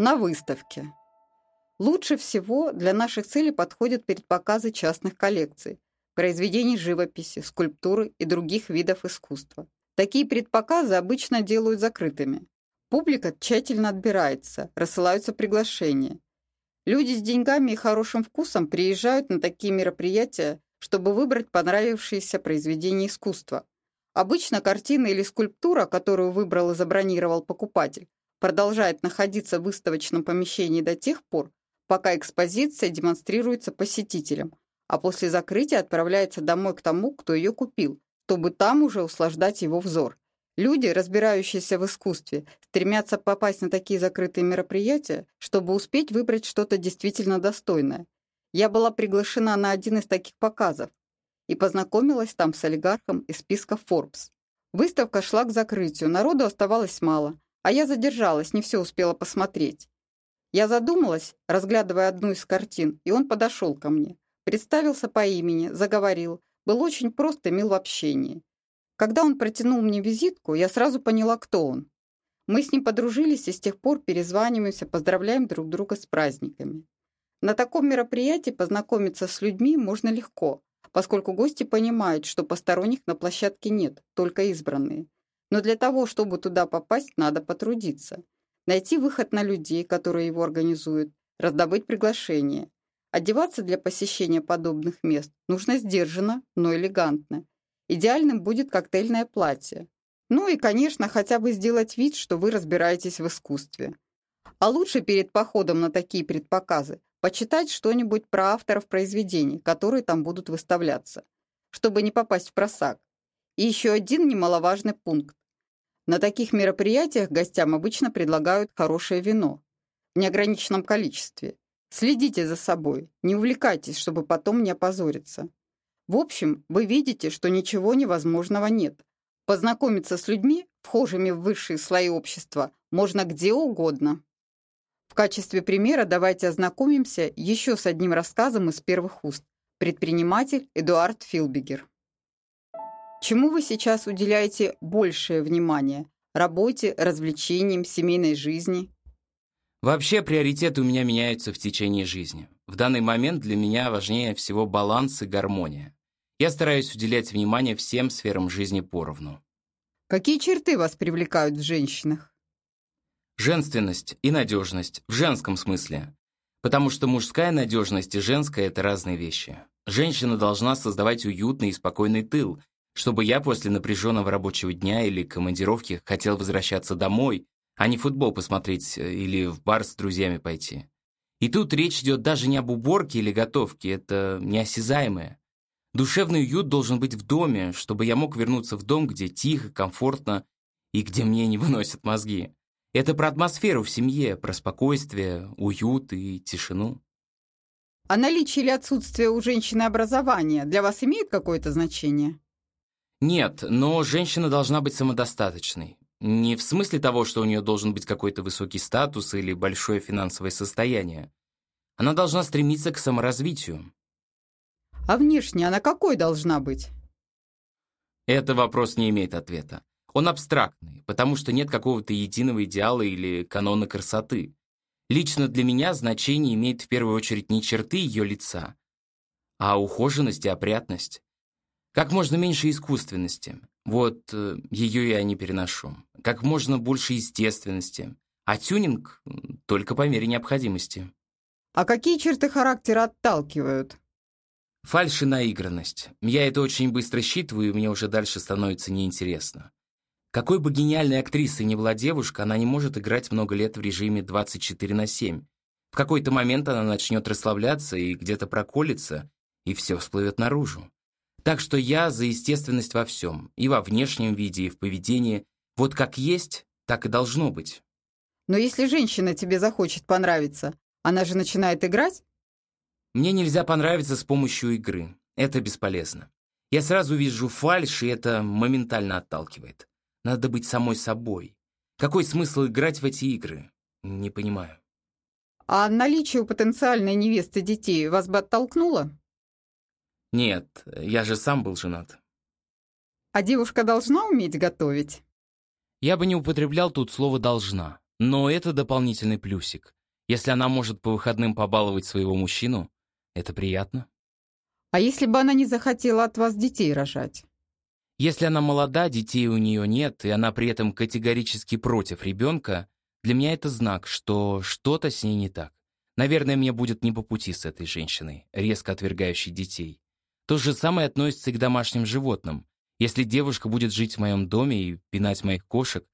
На выставке. Лучше всего для наших целей подходят предпоказы частных коллекций, произведений живописи, скульптуры и других видов искусства. Такие предпоказы обычно делают закрытыми. Публика тщательно отбирается, рассылаются приглашения. Люди с деньгами и хорошим вкусом приезжают на такие мероприятия, чтобы выбрать понравившееся произведение искусства. Обычно картина или скульптура, которую выбрал и забронировал покупатель, продолжает находиться в выставочном помещении до тех пор, пока экспозиция демонстрируется посетителям, а после закрытия отправляется домой к тому, кто ее купил, чтобы там уже услаждать его взор. Люди, разбирающиеся в искусстве, стремятся попасть на такие закрытые мероприятия, чтобы успеть выбрать что-то действительно достойное. Я была приглашена на один из таких показов и познакомилась там с олигархом из списка Forbes. Выставка шла к закрытию, народу оставалось мало, а я задержалась, не все успела посмотреть. Я задумалась, разглядывая одну из картин, и он подошел ко мне. Представился по имени, заговорил, был очень прост и мил в общении. Когда он протянул мне визитку, я сразу поняла, кто он. Мы с ним подружились и с тех пор перезваниваемся, поздравляем друг друга с праздниками. На таком мероприятии познакомиться с людьми можно легко, поскольку гости понимают, что посторонних на площадке нет, только избранные. Но для того, чтобы туда попасть, надо потрудиться. Найти выход на людей, которые его организуют, раздобыть приглашение. Одеваться для посещения подобных мест нужно сдержанно, но элегантно. Идеальным будет коктейльное платье. Ну и, конечно, хотя бы сделать вид, что вы разбираетесь в искусстве. А лучше перед походом на такие предпоказы почитать что-нибудь про авторов произведений, которые там будут выставляться, чтобы не попасть в просак. И еще один немаловажный пункт. На таких мероприятиях гостям обычно предлагают хорошее вино в неограниченном количестве. Следите за собой, не увлекайтесь, чтобы потом не опозориться. В общем, вы видите, что ничего невозможного нет. Познакомиться с людьми, вхожими в высшие слои общества, можно где угодно. В качестве примера давайте ознакомимся еще с одним рассказом из первых уст. Предприниматель Эдуард Филбигер. Чему вы сейчас уделяете большее внимание? Работе, развлечениям, семейной жизни? Вообще приоритеты у меня меняются в течение жизни. В данный момент для меня важнее всего баланс и гармония. Я стараюсь уделять внимание всем сферам жизни поровну. Какие черты вас привлекают в женщинах? Женственность и надежность, в женском смысле. Потому что мужская надежность и женская – это разные вещи. Женщина должна создавать уютный и спокойный тыл, чтобы я после напряженного рабочего дня или командировки хотел возвращаться домой, а не футбол посмотреть э, или в бар с друзьями пойти. И тут речь идет даже не об уборке или готовке, это неосязаемое. Душевный уют должен быть в доме, чтобы я мог вернуться в дом, где тихо, комфортно и где мне не выносят мозги. Это про атмосферу в семье, про спокойствие, уют и тишину. А наличие или отсутствие у женщины образования для вас имеет какое-то значение? Нет, но женщина должна быть самодостаточной. Не в смысле того, что у нее должен быть какой-то высокий статус или большое финансовое состояние. Она должна стремиться к саморазвитию. А внешне она какой должна быть? Это вопрос не имеет ответа. Он абстрактный, потому что нет какого-то единого идеала или канона красоты. Лично для меня значение имеет в первую очередь не черты ее лица, а ухоженность и опрятность. Как можно меньше искусственности. Вот э, ее я не переношу. Как можно больше естественности. А тюнинг только по мере необходимости. А какие черты характера отталкивают? Фальшь и наигранность. Я это очень быстро считываю, и мне уже дальше становится неинтересно. Какой бы гениальной актрисой ни была девушка, она не может играть много лет в режиме 24 на 7. В какой-то момент она начнет расслабляться и где-то проколется, и все всплывет наружу. Так что я за естественность во всем, и во внешнем виде, и в поведении. Вот как есть, так и должно быть. Но если женщина тебе захочет понравиться, она же начинает играть? Мне нельзя понравиться с помощью игры. Это бесполезно. Я сразу вижу фальшь, и это моментально отталкивает. Надо быть самой собой. Какой смысл играть в эти игры? Не понимаю. А наличие у потенциальной невесты детей вас бы оттолкнуло? Нет, я же сам был женат. А девушка должна уметь готовить? Я бы не употреблял тут слово «должна». Но это дополнительный плюсик. Если она может по выходным побаловать своего мужчину, это приятно. А если бы она не захотела от вас детей рожать? Если она молода, детей у нее нет, и она при этом категорически против ребенка, для меня это знак, что что-то с ней не так. Наверное, мне будет не по пути с этой женщиной, резко отвергающей детей. То же самое относится и к домашним животным. Если девушка будет жить в моем доме и пинать моих кошек,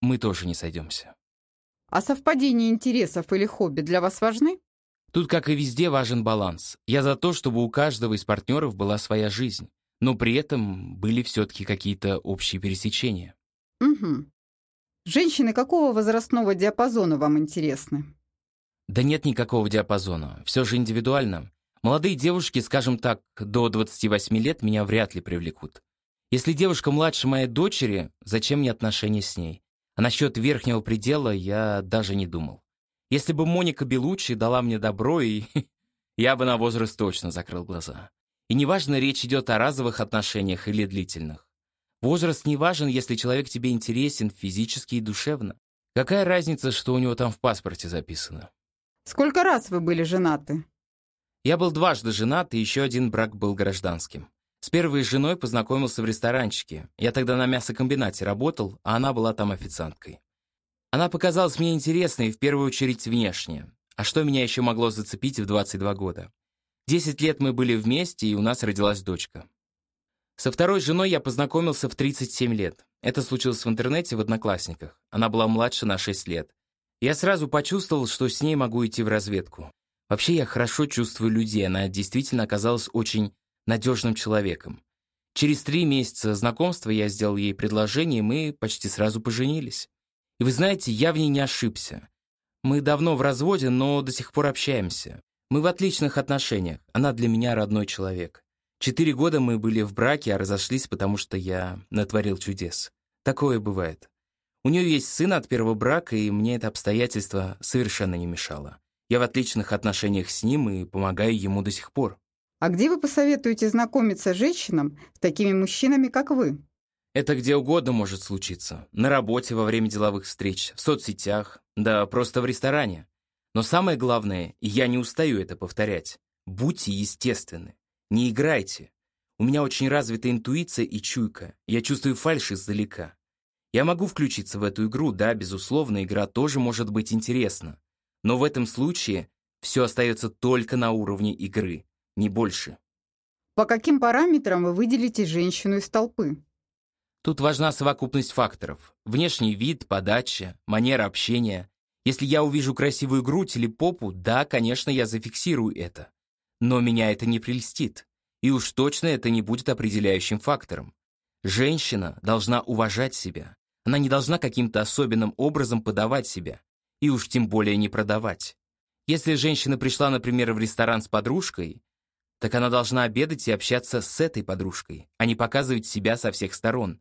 мы тоже не сойдемся. А совпадение интересов или хобби для вас важны? Тут, как и везде, важен баланс. Я за то, чтобы у каждого из партнеров была своя жизнь, но при этом были все-таки какие-то общие пересечения. Угу. Женщины какого возрастного диапазона вам интересны? Да нет никакого диапазона, все же индивидуально. Молодые девушки, скажем так, до 28 лет меня вряд ли привлекут. Если девушка младше моей дочери, зачем мне отношения с ней? А насчет верхнего предела я даже не думал. Если бы Моника Белучи дала мне добро, и я бы на возраст точно закрыл глаза. И неважно, речь идет о разовых отношениях или длительных. Возраст не важен, если человек тебе интересен физически и душевно. Какая разница, что у него там в паспорте записано? Сколько раз вы были женаты? Я был дважды женат, и еще один брак был гражданским. С первой женой познакомился в ресторанчике. Я тогда на мясокомбинате работал, а она была там официанткой. Она показалась мне интересной, в первую очередь, внешне. А что меня еще могло зацепить в 22 года? Десять лет мы были вместе, и у нас родилась дочка. Со второй женой я познакомился в 37 лет. Это случилось в интернете в Одноклассниках. Она была младше на 6 лет. Я сразу почувствовал, что с ней могу идти в разведку. Вообще я хорошо чувствую людей, она действительно оказалась очень надежным человеком. Через три месяца знакомства я сделал ей предложение, и мы почти сразу поженились. И вы знаете, я в ней не ошибся. Мы давно в разводе, но до сих пор общаемся. Мы в отличных отношениях, она для меня родной человек. Четыре года мы были в браке, а разошлись, потому что я натворил чудес. Такое бывает. У нее есть сын от первого брака, и мне это обстоятельство совершенно не мешало. Я в отличных отношениях с ним и помогаю ему до сих пор. А где вы посоветуете знакомиться женщинам с такими мужчинами, как вы? Это где угодно может случиться. На работе, во время деловых встреч, в соцсетях, да просто в ресторане. Но самое главное, и я не устаю это повторять, будьте естественны. Не играйте. У меня очень развита интуиция и чуйка. Я чувствую фальшь издалека. Я могу включиться в эту игру, да, безусловно, игра тоже может быть интересна. Но в этом случае все остается только на уровне игры, не больше. По каким параметрам вы выделите женщину из толпы? Тут важна совокупность факторов. Внешний вид, подача, манера общения. Если я увижу красивую грудь или попу, да, конечно, я зафиксирую это. Но меня это не прельстит. И уж точно это не будет определяющим фактором. Женщина должна уважать себя. Она не должна каким-то особенным образом подавать себя. И уж тем более не продавать. Если женщина пришла, например, в ресторан с подружкой, так она должна обедать и общаться с этой подружкой, а не показывать себя со всех сторон.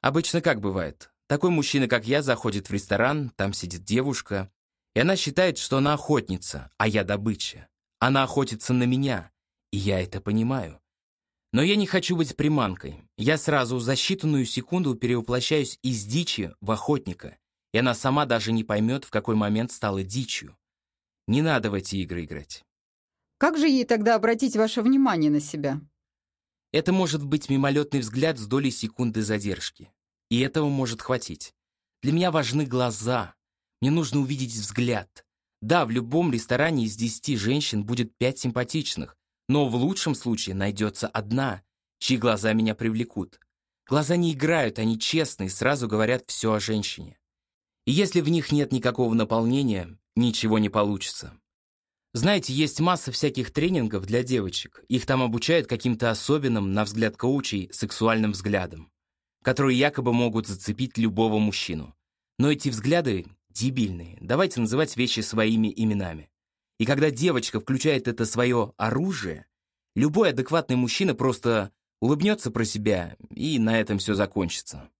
Обычно как бывает? Такой мужчина, как я, заходит в ресторан, там сидит девушка, и она считает, что она охотница, а я добыча. Она охотится на меня, и я это понимаю. Но я не хочу быть приманкой. Я сразу за считанную секунду перевоплощаюсь из дичи в охотника, и она сама даже не поймет, в какой момент стала дичью. Не надо в эти игры играть. Как же ей тогда обратить ваше внимание на себя? Это может быть мимолетный взгляд с долей секунды задержки. И этого может хватить. Для меня важны глаза. Мне нужно увидеть взгляд. Да, в любом ресторане из десяти женщин будет пять симпатичных, но в лучшем случае найдется одна, чьи глаза меня привлекут. Глаза не играют, они честные, сразу говорят все о женщине. И если в них нет никакого наполнения, ничего не получится. Знаете, есть масса всяких тренингов для девочек. Их там обучают каким-то особенным, на взгляд коучей, сексуальным взглядам, которые якобы могут зацепить любого мужчину. Но эти взгляды дебильные. Давайте называть вещи своими именами. И когда девочка включает это свое оружие, любой адекватный мужчина просто улыбнется про себя, и на этом все закончится.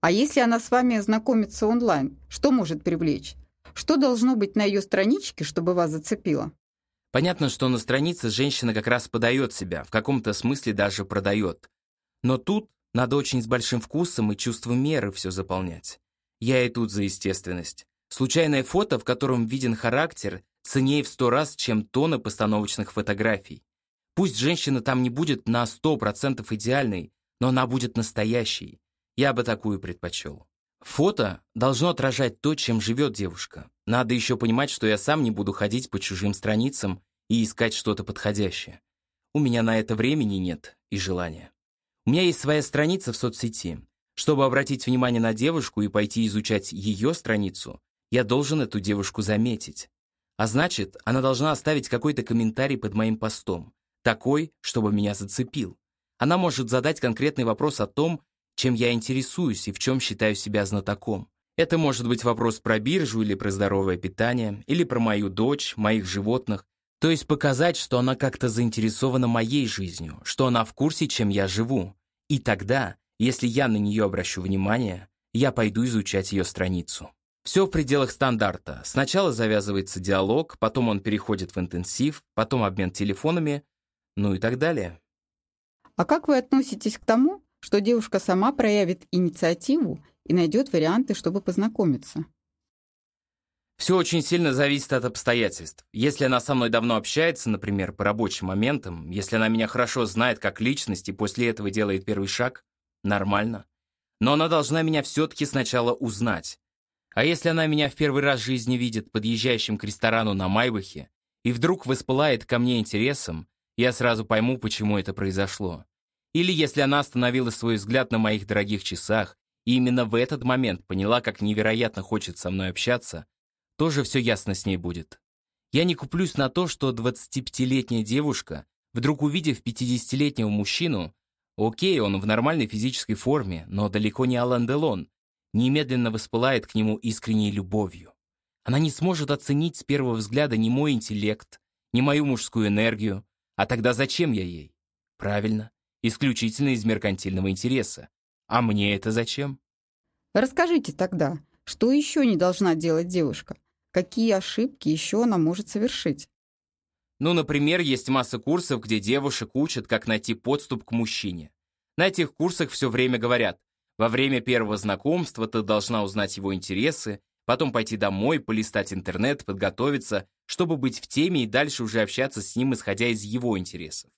А если она с вами знакомится онлайн, что может привлечь? Что должно быть на ее страничке, чтобы вас зацепило? Понятно, что на странице женщина как раз подает себя, в каком-то смысле даже продает. Но тут надо очень с большим вкусом и чувством меры все заполнять. Я и тут за естественность. Случайное фото, в котором виден характер, ценнее в сто раз, чем тонны постановочных фотографий. Пусть женщина там не будет на сто процентов идеальной, но она будет настоящей. Я бы такую предпочел. Фото должно отражать то, чем живет девушка. Надо еще понимать, что я сам не буду ходить по чужим страницам и искать что-то подходящее. У меня на это времени нет и желания. У меня есть своя страница в соцсети. Чтобы обратить внимание на девушку и пойти изучать ее страницу, я должен эту девушку заметить. А значит, она должна оставить какой-то комментарий под моим постом. Такой, чтобы меня зацепил. Она может задать конкретный вопрос о том, чем я интересуюсь и в чем считаю себя знатоком. Это может быть вопрос про биржу или про здоровое питание, или про мою дочь, моих животных. То есть показать, что она как-то заинтересована моей жизнью, что она в курсе, чем я живу. И тогда, если я на нее обращу внимание, я пойду изучать ее страницу. Все в пределах стандарта. Сначала завязывается диалог, потом он переходит в интенсив, потом обмен телефонами, ну и так далее. А как вы относитесь к тому, что девушка сама проявит инициативу и найдет варианты, чтобы познакомиться? Все очень сильно зависит от обстоятельств. Если она со мной давно общается, например, по рабочим моментам, если она меня хорошо знает как личность и после этого делает первый шаг, нормально. Но она должна меня все-таки сначала узнать. А если она меня в первый раз в жизни видит подъезжающим к ресторану на Майбахе и вдруг воспылает ко мне интересом, я сразу пойму, почему это произошло. Или если она остановила свой взгляд на моих дорогих часах и именно в этот момент поняла, как невероятно хочет со мной общаться, тоже все ясно с ней будет. Я не куплюсь на то, что 25-летняя девушка, вдруг увидев 50-летнего мужчину, окей, он в нормальной физической форме, но далеко не Алан Делон, немедленно воспылает к нему искренней любовью. Она не сможет оценить с первого взгляда ни мой интеллект, ни мою мужскую энергию, а тогда зачем я ей? Правильно, исключительно из меркантильного интереса. А мне это зачем? Расскажите тогда, что еще не должна делать девушка? Какие ошибки еще она может совершить? Ну, например, есть масса курсов, где девушек учат, как найти подступ к мужчине. На этих курсах все время говорят, во время первого знакомства ты должна узнать его интересы, потом пойти домой, полистать интернет, подготовиться, чтобы быть в теме и дальше уже общаться с ним, исходя из его интересов.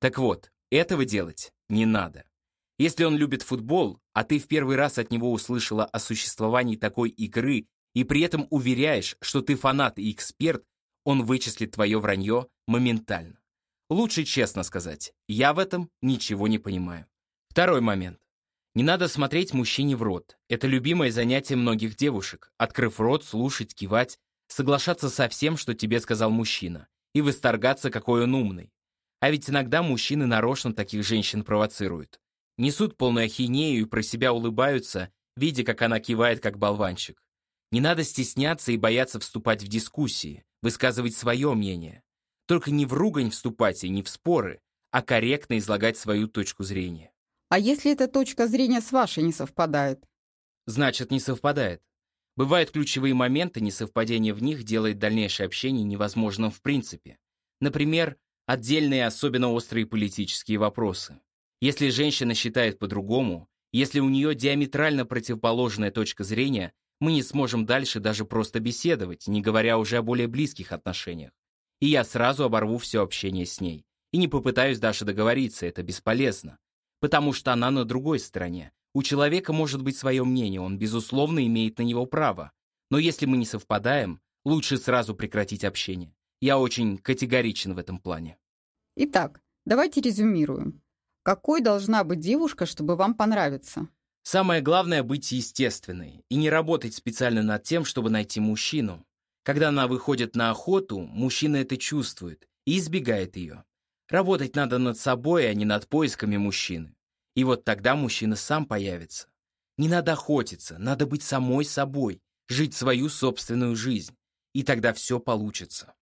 Так вот, этого делать не надо. Если он любит футбол, а ты в первый раз от него услышала о существовании такой игры и при этом уверяешь, что ты фанат и эксперт, он вычислит твое вранье моментально. Лучше честно сказать, я в этом ничего не понимаю. Второй момент. Не надо смотреть мужчине в рот. Это любимое занятие многих девушек. Открыв рот, слушать, кивать, соглашаться со всем, что тебе сказал мужчина, и восторгаться, какой он умный. А ведь иногда мужчины нарочно таких женщин провоцируют. Несут полную ахинею и про себя улыбаются, видя, как она кивает, как болванчик. Не надо стесняться и бояться вступать в дискуссии, высказывать свое мнение. Только не в ругань вступать и не в споры, а корректно излагать свою точку зрения. А если эта точка зрения с вашей не совпадает? Значит, не совпадает. Бывают ключевые моменты, несовпадение в них делает дальнейшее общение невозможным в принципе. Например, отдельные особенно острые политические вопросы. Если женщина считает по-другому, если у нее диаметрально противоположная точка зрения, мы не сможем дальше даже просто беседовать, не говоря уже о более близких отношениях. И я сразу оборву все общение с ней. И не попытаюсь даже договориться, это бесполезно потому что она на другой стороне. У человека может быть свое мнение, он, безусловно, имеет на него право. Но если мы не совпадаем, лучше сразу прекратить общение. Я очень категоричен в этом плане. Итак, давайте резюмируем. Какой должна быть девушка, чтобы вам понравиться? Самое главное — быть естественной и не работать специально над тем, чтобы найти мужчину. Когда она выходит на охоту, мужчина это чувствует и избегает ее. Работать надо над собой, а не над поисками мужчины. И вот тогда мужчина сам появится. Не надо охотиться, надо быть самой собой, жить свою собственную жизнь. И тогда все получится.